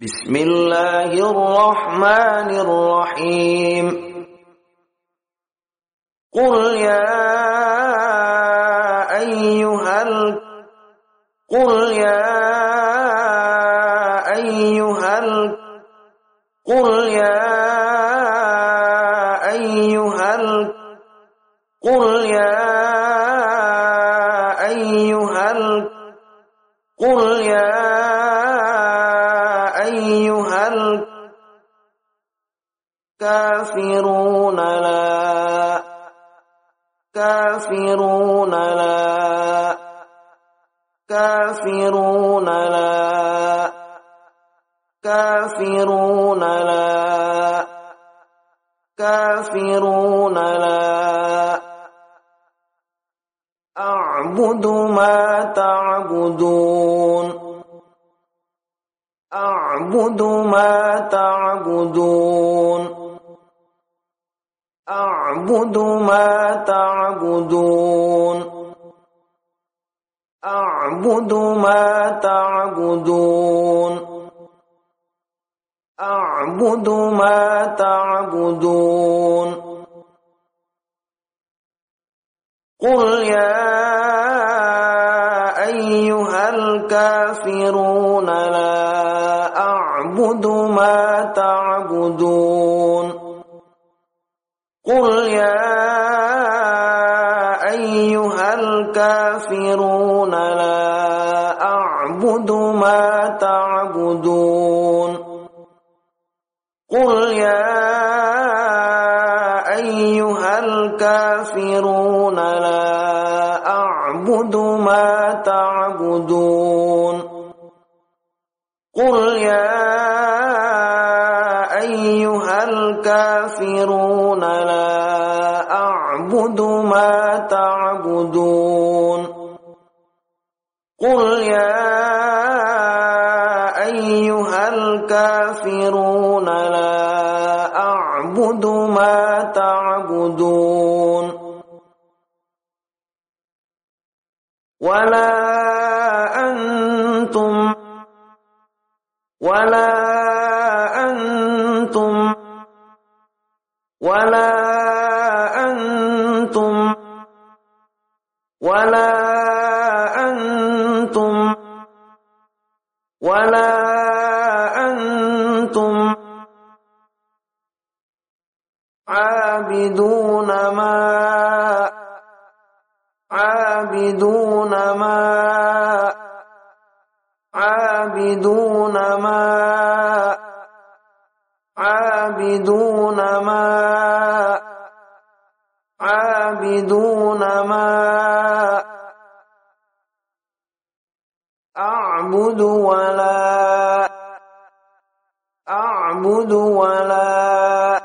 بسم الله الرحمن الرحيم. قل يا أيها ال... قل يا أيها ال... قل يا أيها ال... قل يا الكافرون لا. كافرون لا. كافرون لا. كافرون لا. كافرون لا. أعبد ما تعبدون. أعبد ما تعبدون. أعبد ما تعبدون. أعبد ما تعبدون. أعبد ما تعبدون. قل يا أيها الكافرون لا أعبد ما تعبدون. قل يا أيها الكافرون لا أعبد ما تعبدون قل يا أيها الكافرون لا أعبد ما تعبدون قل يا أيها الكافرون لا أعبد ما تعبدون. قل يا أيها الكافرون لا أعبد ما تعبدون. ولا أنتم ولا أنتم ولا ولا أنتم ولا أنتم عابدون ما عابدون ما عابدون ما عابدون ما أعبد ولا أعبد ولا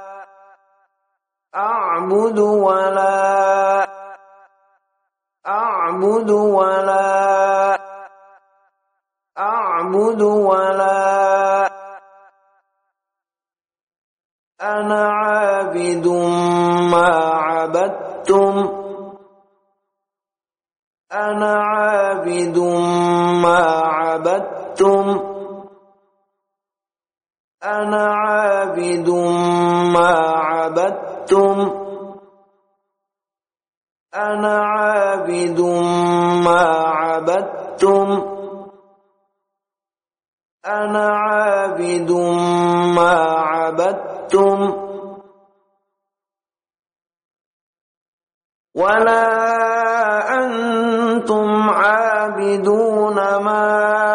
أعبد ولا أعبد ولا أعبد ولا أنا عابد عبدتم أنا عابد ما عبدتم أنا عابد ما عبدتم أنا عابد ما عبدتم ولا أنتم عابدون ما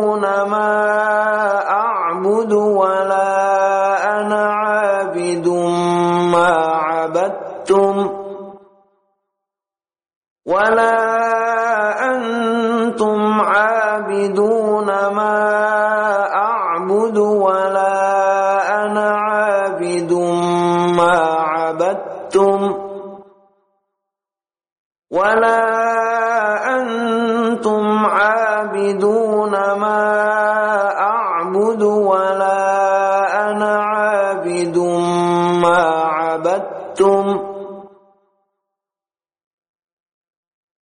عابدون ما أعبد ولا أنا عابد ما عبدتم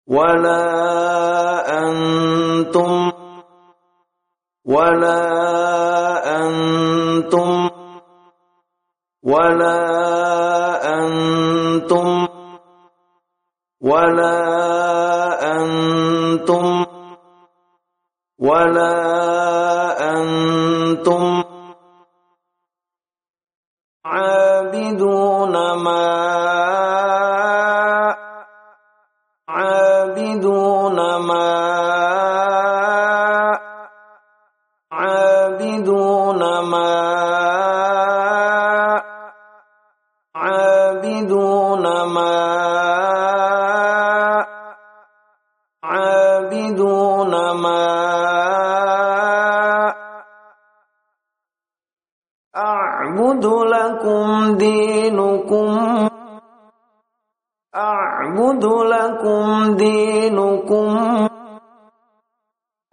ولا أنتم ولا أنتم ولا أنتم ولا أنتم ولا أنتم عابدون ما عابدون ما عابدون ما عابدون ما أعبد لكم دينكم أعبد لكم دينكم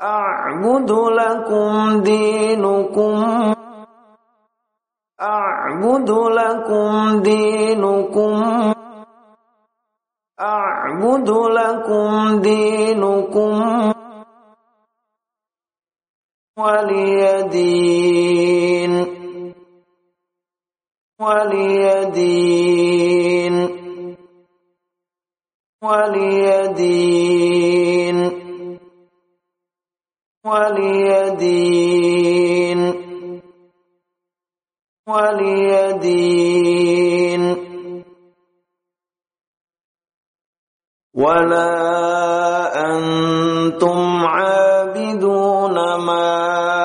أعبد لكم دينكم أعبد لكم دينكم أعبد لكم دينكم ولي دين ولي دين ولي دين ولي دين ولي دين ولا أنتم عابدون ما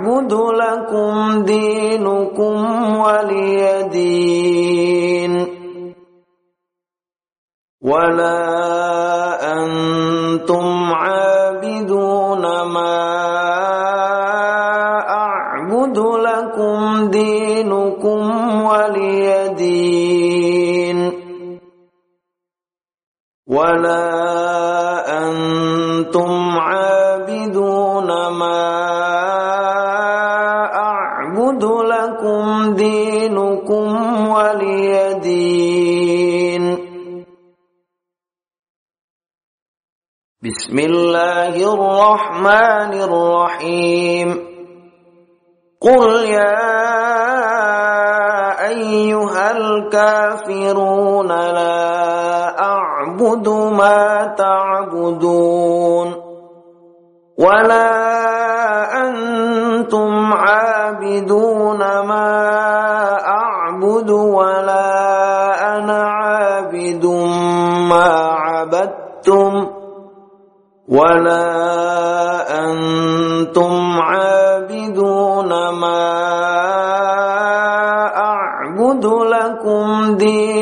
أعبد لكم دينكم ولي دين ولا أنتم عابدون ما أعبد لكم دينكم ولي دين ولا أنتم عابدون ما ولي دين بسم الله الرحمن الرحيم. قل يا أيها الكافرون لا أعبد ما تعبدون ولا أنتم عابدون ما عبدتم ولا أنتم عابدون ما أعبد لكم دين